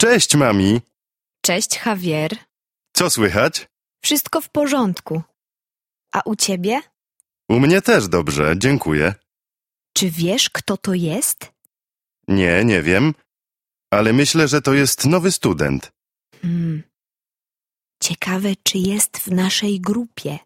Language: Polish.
Cześć, mami. Cześć, Javier. Co słychać? Wszystko w porządku. A u ciebie? U mnie też dobrze, dziękuję. Czy wiesz, kto to jest? Nie, nie wiem, ale myślę, że to jest nowy student. Hmm. Ciekawe, czy jest w naszej grupie.